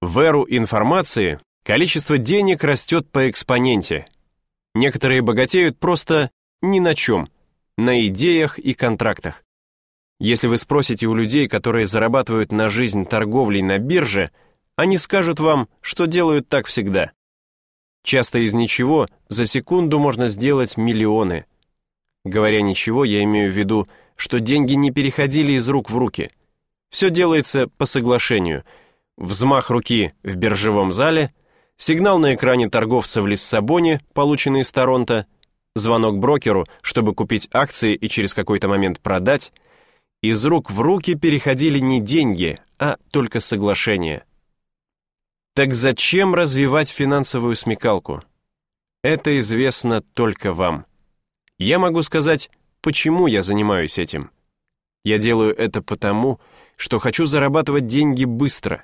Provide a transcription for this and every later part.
В эру информации количество денег растет по экспоненте. Некоторые богатеют просто ни на чем, на идеях и контрактах. Если вы спросите у людей, которые зарабатывают на жизнь торговлей на бирже, они скажут вам, что делают так всегда. Часто из ничего за секунду можно сделать миллионы. Говоря ничего, я имею в виду, что деньги не переходили из рук в руки. Все делается по соглашению. Взмах руки в биржевом зале, сигнал на экране торговца в Лиссабоне, полученный из Торонто, звонок брокеру, чтобы купить акции и через какой-то момент продать. Из рук в руки переходили не деньги, а только соглашения. Так зачем развивать финансовую смекалку? Это известно только вам. Я могу сказать, почему я занимаюсь этим. Я делаю это потому, что хочу зарабатывать деньги быстро.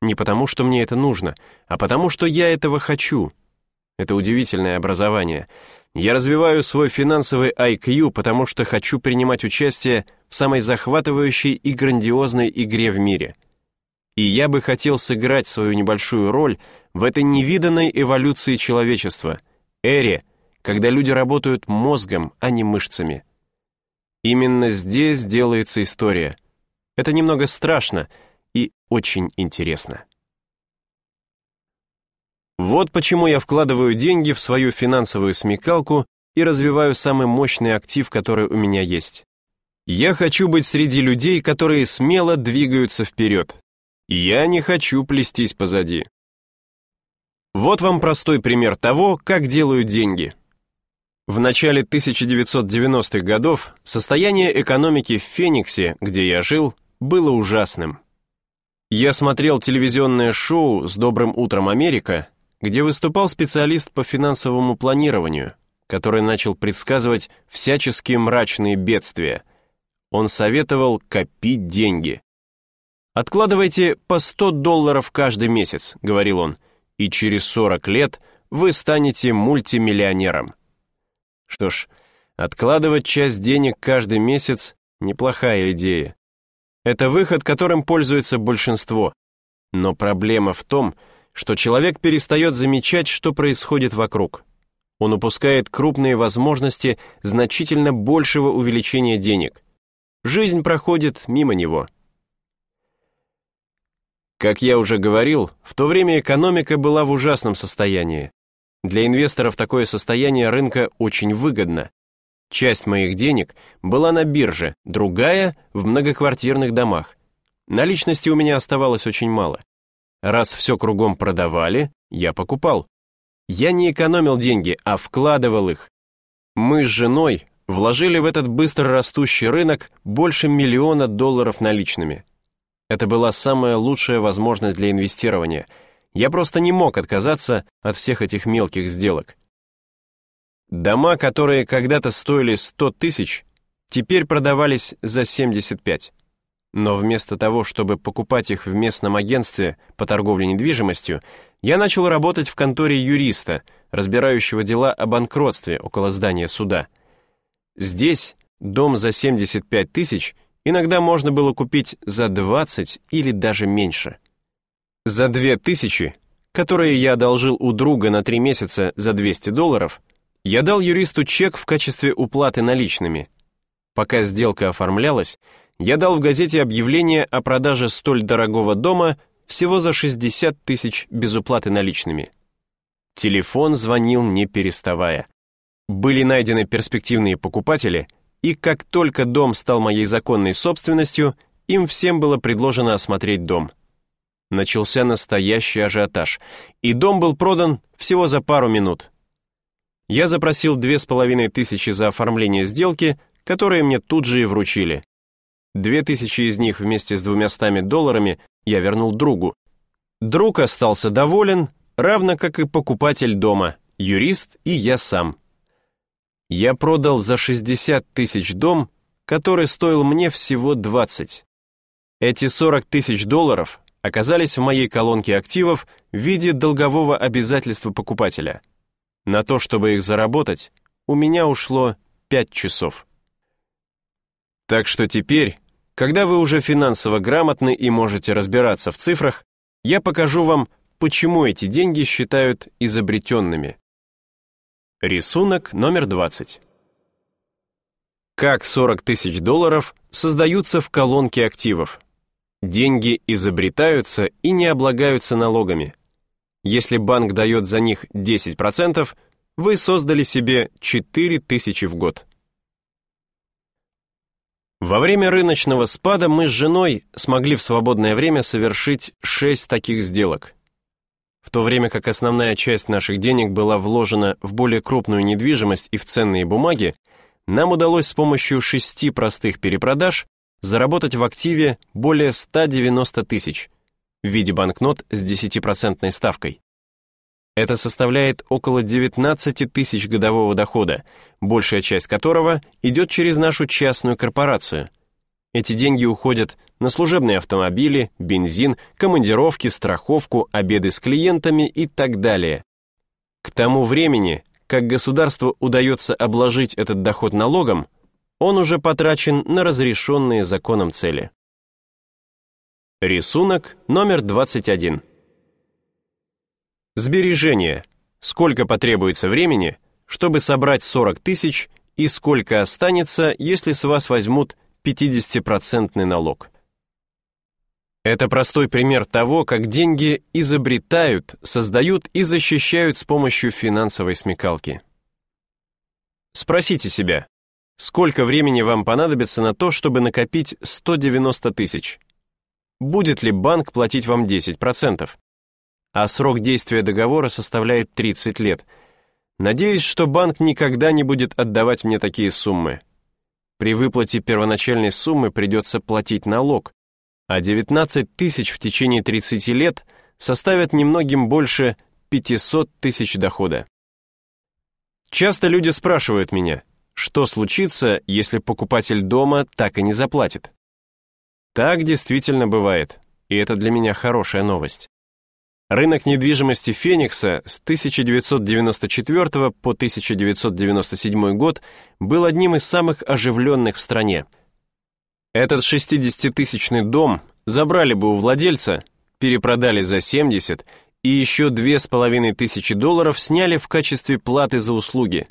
Не потому, что мне это нужно, а потому, что я этого хочу. Это удивительное образование. Я развиваю свой финансовый IQ, потому что хочу принимать участие в самой захватывающей и грандиозной игре в мире. И я бы хотел сыграть свою небольшую роль в этой невиданной эволюции человечества, эре, когда люди работают мозгом, а не мышцами. Именно здесь делается история. Это немного страшно и очень интересно. Вот почему я вкладываю деньги в свою финансовую смекалку и развиваю самый мощный актив, который у меня есть. Я хочу быть среди людей, которые смело двигаются вперед. Я не хочу плестись позади. Вот вам простой пример того, как делают деньги. В начале 1990-х годов состояние экономики в Фениксе, где я жил, было ужасным. Я смотрел телевизионное шоу «С добрым утром, Америка», где выступал специалист по финансовому планированию, который начал предсказывать всяческие мрачные бедствия. Он советовал копить деньги. «Откладывайте по 100 долларов каждый месяц», — говорил он, «и через 40 лет вы станете мультимиллионером». Что ж, откладывать часть денег каждый месяц – неплохая идея. Это выход, которым пользуется большинство. Но проблема в том, что человек перестает замечать, что происходит вокруг. Он упускает крупные возможности значительно большего увеличения денег. Жизнь проходит мимо него. Как я уже говорил, в то время экономика была в ужасном состоянии. Для инвесторов такое состояние рынка очень выгодно. Часть моих денег была на бирже, другая — в многоквартирных домах. Наличности у меня оставалось очень мало. Раз все кругом продавали, я покупал. Я не экономил деньги, а вкладывал их. Мы с женой вложили в этот быстро растущий рынок больше миллиона долларов наличными. Это была самая лучшая возможность для инвестирования — я просто не мог отказаться от всех этих мелких сделок. Дома, которые когда-то стоили 100 тысяч, теперь продавались за 75. Но вместо того, чтобы покупать их в местном агентстве по торговле недвижимостью, я начал работать в конторе юриста, разбирающего дела о банкротстве около здания суда. Здесь дом за 75 тысяч иногда можно было купить за 20 или даже меньше. За две тысячи, которые я одолжил у друга на три месяца за 200 долларов, я дал юристу чек в качестве уплаты наличными. Пока сделка оформлялась, я дал в газете объявление о продаже столь дорогого дома всего за 60 тысяч без уплаты наличными. Телефон звонил не переставая. Были найдены перспективные покупатели, и как только дом стал моей законной собственностью, им всем было предложено осмотреть дом начался настоящий ажиотаж, и дом был продан всего за пару минут. Я запросил две с половиной тысячи за оформление сделки, которые мне тут же и вручили. Две тысячи из них вместе с двумястами долларами я вернул другу. Друг остался доволен, равно как и покупатель дома, юрист и я сам. Я продал за 60 тысяч дом, который стоил мне всего 20. Эти 40 тысяч долларов оказались в моей колонке активов в виде долгового обязательства покупателя. На то, чтобы их заработать, у меня ушло 5 часов. Так что теперь, когда вы уже финансово грамотны и можете разбираться в цифрах, я покажу вам, почему эти деньги считают изобретенными. Рисунок номер 20. Как 40 тысяч долларов создаются в колонке активов? Деньги изобретаются и не облагаются налогами. Если банк дает за них 10%, вы создали себе 4 тысячи в год. Во время рыночного спада мы с женой смогли в свободное время совершить 6 таких сделок. В то время как основная часть наших денег была вложена в более крупную недвижимость и в ценные бумаги, нам удалось с помощью шести простых перепродаж заработать в активе более 190 тысяч в виде банкнот с 10% ставкой. Это составляет около 19 тысяч годового дохода, большая часть которого идет через нашу частную корпорацию. Эти деньги уходят на служебные автомобили, бензин, командировки, страховку, обеды с клиентами и так далее. К тому времени, как государству удается обложить этот доход налогом, он уже потрачен на разрешенные законом цели. Рисунок номер 21. Сбережения. Сколько потребуется времени, чтобы собрать 40 тысяч и сколько останется, если с вас возьмут 50% налог. Это простой пример того, как деньги изобретают, создают и защищают с помощью финансовой смекалки. Спросите себя, сколько времени вам понадобится на то, чтобы накопить 190 тысяч? Будет ли банк платить вам 10%? А срок действия договора составляет 30 лет. Надеюсь, что банк никогда не будет отдавать мне такие суммы. При выплате первоначальной суммы придется платить налог, а 19 тысяч в течение 30 лет составят немногим больше 500 тысяч дохода. Часто люди спрашивают меня, что случится, если покупатель дома так и не заплатит. Так действительно бывает, и это для меня хорошая новость. Рынок недвижимости Феникса с 1994 по 1997 год был одним из самых оживленных в стране – этот 60-тысячный дом забрали бы у владельца, перепродали за 70 и еще две с половиной тысячи долларов сняли в качестве платы за услуги.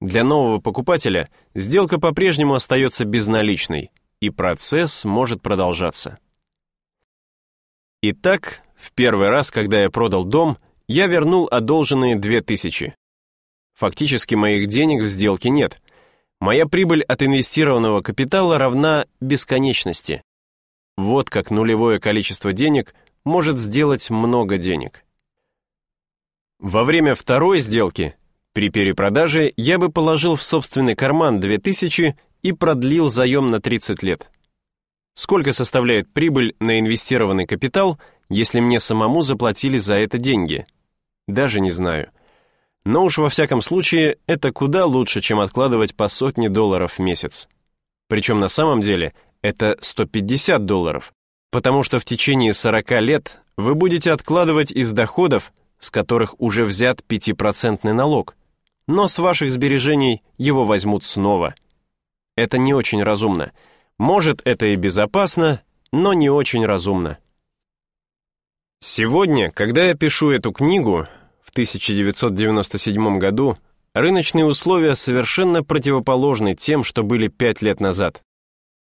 Для нового покупателя сделка по-прежнему остается безналичной, и процесс может продолжаться. Итак, в первый раз, когда я продал дом, я вернул одолженные 2000. Фактически моих денег в сделке нет, Моя прибыль от инвестированного капитала равна бесконечности. Вот как нулевое количество денег может сделать много денег. Во время второй сделки, при перепродаже, я бы положил в собственный карман 2000 и продлил заем на 30 лет. Сколько составляет прибыль на инвестированный капитал, если мне самому заплатили за это деньги? Даже не знаю. Но уж во всяком случае, это куда лучше, чем откладывать по сотне долларов в месяц. Причем на самом деле это 150 долларов, потому что в течение 40 лет вы будете откладывать из доходов, с которых уже взят 5% налог, но с ваших сбережений его возьмут снова. Это не очень разумно. Может, это и безопасно, но не очень разумно. Сегодня, когда я пишу эту книгу, в 1997 году рыночные условия совершенно противоположны тем, что были пять лет назад.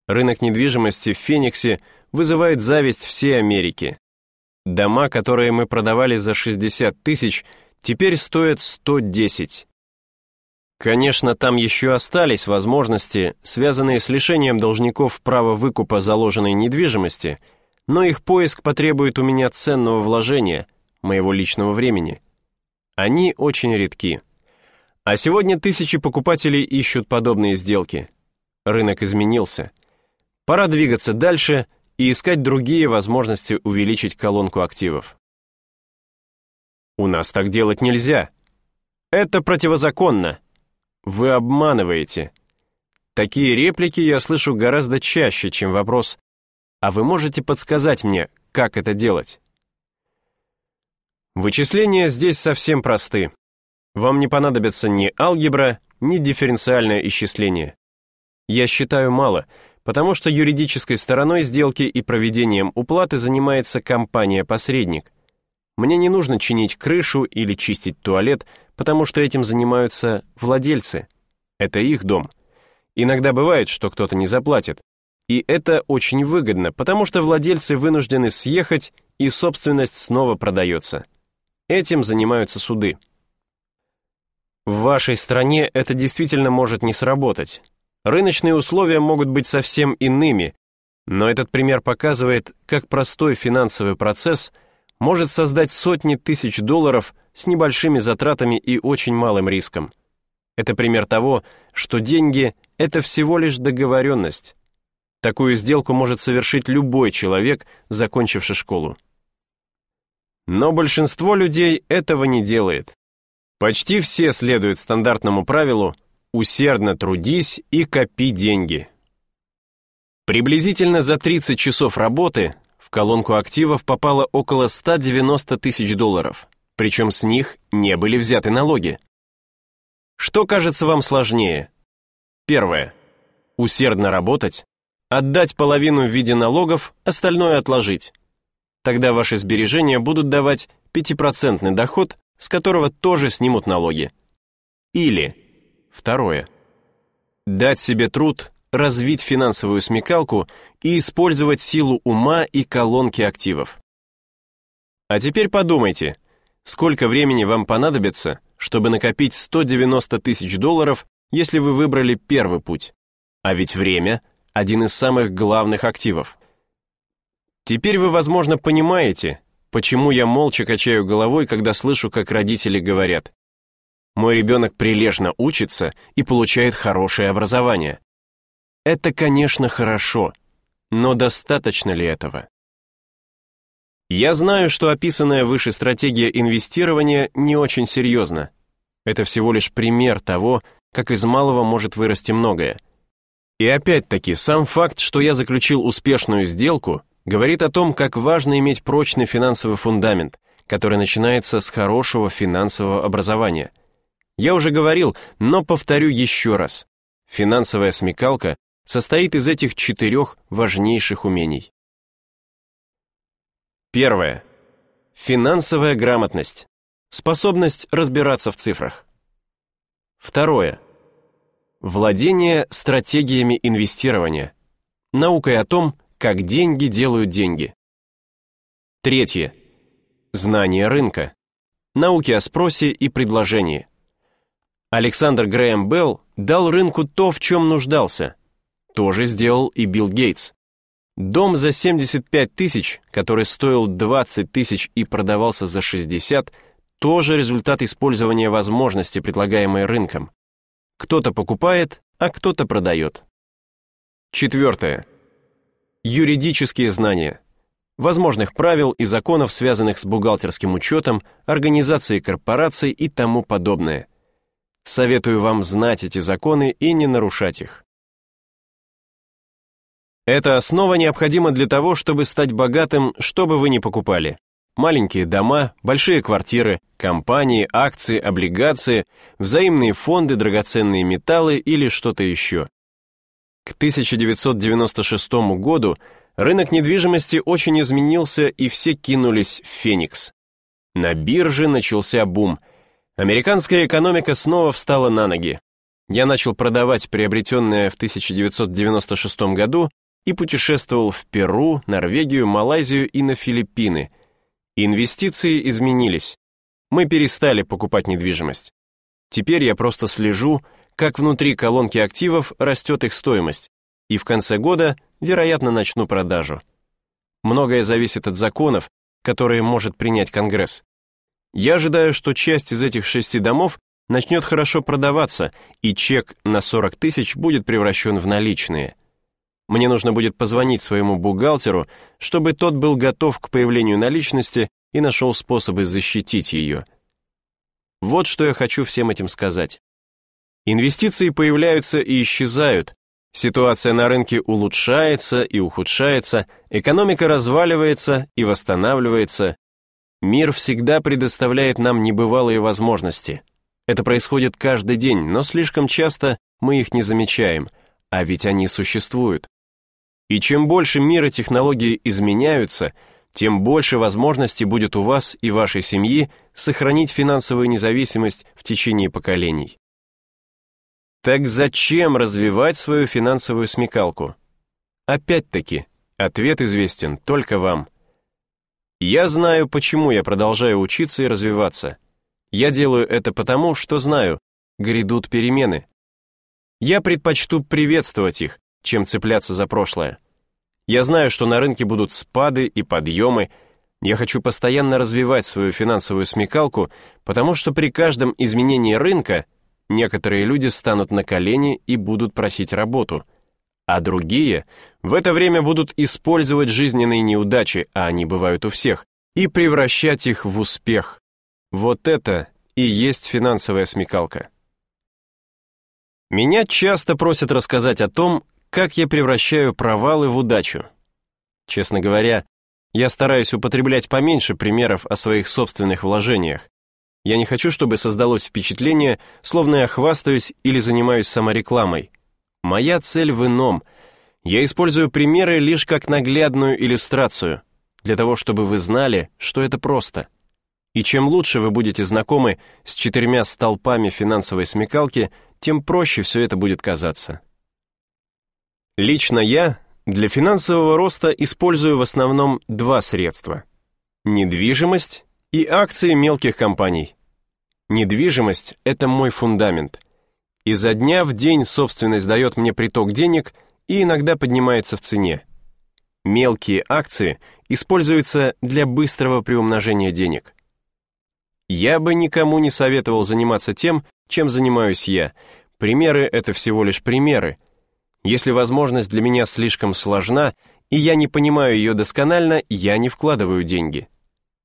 Рынок недвижимости в Фениксе вызывает зависть всей Америки. Дома, которые мы продавали за 60 тысяч, теперь стоят 110. Конечно, там еще остались возможности, связанные с лишением должников права выкупа заложенной недвижимости, но их поиск потребует у меня ценного вложения, моего личного времени – они очень редки. А сегодня тысячи покупателей ищут подобные сделки. Рынок изменился. Пора двигаться дальше и искать другие возможности увеличить колонку активов. У нас так делать нельзя. Это противозаконно. Вы обманываете. Такие реплики я слышу гораздо чаще, чем вопрос «А вы можете подсказать мне, как это делать?» Вычисления здесь совсем просты. Вам не понадобится ни алгебра, ни дифференциальное исчисление. Я считаю мало, потому что юридической стороной сделки и проведением уплаты занимается компания-посредник. Мне не нужно чинить крышу или чистить туалет, потому что этим занимаются владельцы. Это их дом. Иногда бывает, что кто-то не заплатит. И это очень выгодно, потому что владельцы вынуждены съехать, и собственность снова продается. Этим занимаются суды. В вашей стране это действительно может не сработать. Рыночные условия могут быть совсем иными, но этот пример показывает, как простой финансовый процесс может создать сотни тысяч долларов с небольшими затратами и очень малым риском. Это пример того, что деньги — это всего лишь договоренность. Такую сделку может совершить любой человек, закончивший школу. Но большинство людей этого не делает. Почти все следуют стандартному правилу «усердно трудись и копи деньги». Приблизительно за 30 часов работы колонку активов попало около 190 тысяч долларов, причем с них не были взяты налоги. Что кажется вам сложнее? Первое. Усердно работать, отдать половину в виде налогов, остальное отложить. Тогда ваши сбережения будут давать 5% доход с которого тоже снимут налоги. Или, второе, дать себе труд развить финансовую смекалку и использовать силу ума и колонки активов. А теперь подумайте, сколько времени вам понадобится, чтобы накопить 190 тысяч долларов, если вы выбрали первый путь. А ведь время – один из самых главных активов. Теперь вы, возможно, понимаете, Почему я молча качаю головой, когда слышу, как родители говорят «Мой ребенок прилежно учится и получает хорошее образование». Это, конечно, хорошо, но достаточно ли этого? Я знаю, что описанная выше стратегия инвестирования не очень серьезна. Это всего лишь пример того, как из малого может вырасти многое. И опять-таки, сам факт, что я заключил успешную сделку, говорит о том, как важно иметь прочный финансовый фундамент, который начинается с хорошего финансового образования. Я уже говорил, но повторю еще раз. Финансовая смекалка состоит из этих четырех важнейших умений. Первое. Финансовая грамотность. Способность разбираться в цифрах. Второе. Владение стратегиями инвестирования. Наукой о том, как деньги делают деньги. Третье. Знание рынка. Науки о спросе и предложении. Александр Грэм Белл дал рынку то, в чем нуждался. То же сделал и Билл Гейтс. Дом за 75 тысяч, который стоил 20 тысяч и продавался за 60, тоже результат использования возможности, предлагаемой рынком. Кто-то покупает, а кто-то продает. Четвертое юридические знания, возможных правил и законов, связанных с бухгалтерским учетом, организацией корпораций и тому подобное. Советую вам знать эти законы и не нарушать их. Эта основа необходима для того, чтобы стать богатым, что бы вы ни покупали. Маленькие дома, большие квартиры, компании, акции, облигации, взаимные фонды, драгоценные металлы или что-то еще. К 1996 году рынок недвижимости очень изменился, и все кинулись в Феникс. На бирже начался бум. Американская экономика снова встала на ноги. Я начал продавать приобретенное в 1996 году и путешествовал в Перу, Норвегию, Малайзию и на Филиппины. Инвестиции изменились. Мы перестали покупать недвижимость. Теперь я просто слежу, как внутри колонки активов растет их стоимость, и в конце года, вероятно, начну продажу. Многое зависит от законов, которые может принять Конгресс. Я ожидаю, что часть из этих шести домов начнет хорошо продаваться, и чек на 40 тысяч будет превращен в наличные. Мне нужно будет позвонить своему бухгалтеру, чтобы тот был готов к появлению наличности и нашел способы защитить ее. Вот что я хочу всем этим сказать. Инвестиции появляются и исчезают, ситуация на рынке улучшается и ухудшается, экономика разваливается и восстанавливается. Мир всегда предоставляет нам небывалые возможности. Это происходит каждый день, но слишком часто мы их не замечаем, а ведь они существуют. И чем больше мир и технологии изменяются, тем больше возможностей будет у вас и вашей семьи сохранить финансовую независимость в течение поколений. Так зачем развивать свою финансовую смекалку? Опять-таки, ответ известен только вам. Я знаю, почему я продолжаю учиться и развиваться. Я делаю это потому, что знаю, грядут перемены. Я предпочту приветствовать их, чем цепляться за прошлое. Я знаю, что на рынке будут спады и подъемы. Я хочу постоянно развивать свою финансовую смекалку, потому что при каждом изменении рынка некоторые люди станут на колени и будут просить работу, а другие в это время будут использовать жизненные неудачи, а они бывают у всех, и превращать их в успех. Вот это и есть финансовая смекалка. Меня часто просят рассказать о том, как я превращаю провалы в удачу. Честно говоря, я стараюсь употреблять поменьше примеров о своих собственных вложениях. Я не хочу, чтобы создалось впечатление, словно я хвастаюсь или занимаюсь саморекламой. Моя цель в ином — я использую примеры лишь как наглядную иллюстрацию, для того, чтобы вы знали, что это просто. И чем лучше вы будете знакомы с четырьмя столпами финансовой смекалки, тем проще все это будет казаться. Лично я для финансового роста использую в основном два средства. Недвижимость и акции мелких компаний. Недвижимость — это мой фундамент. Изо дня в день собственность дает мне приток денег — и иногда поднимается в цене. Мелкие акции используются для быстрого приумножения денег. Я бы никому не советовал заниматься тем, чем занимаюсь я. Примеры — это всего лишь примеры. Если возможность для меня слишком сложна, и я не понимаю ее досконально, я не вкладываю деньги.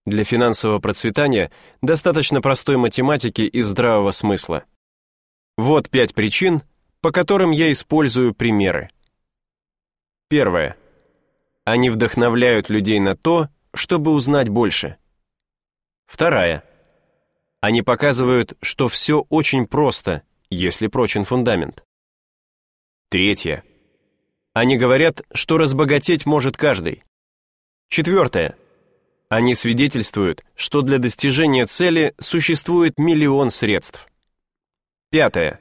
Для финансового процветания достаточно простой математики и здравого смысла. Вот пять причин, по которым я использую примеры. Первое. Они вдохновляют людей на то, чтобы узнать больше. Вторая. Они показывают, что все очень просто, если прочен фундамент. Третье. Они говорят, что разбогатеть может каждый. Четвертое. Они свидетельствуют, что для достижения цели существует миллион средств. Пятое.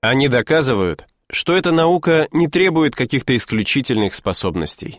Они доказывают, что эта наука не требует каких-то исключительных способностей.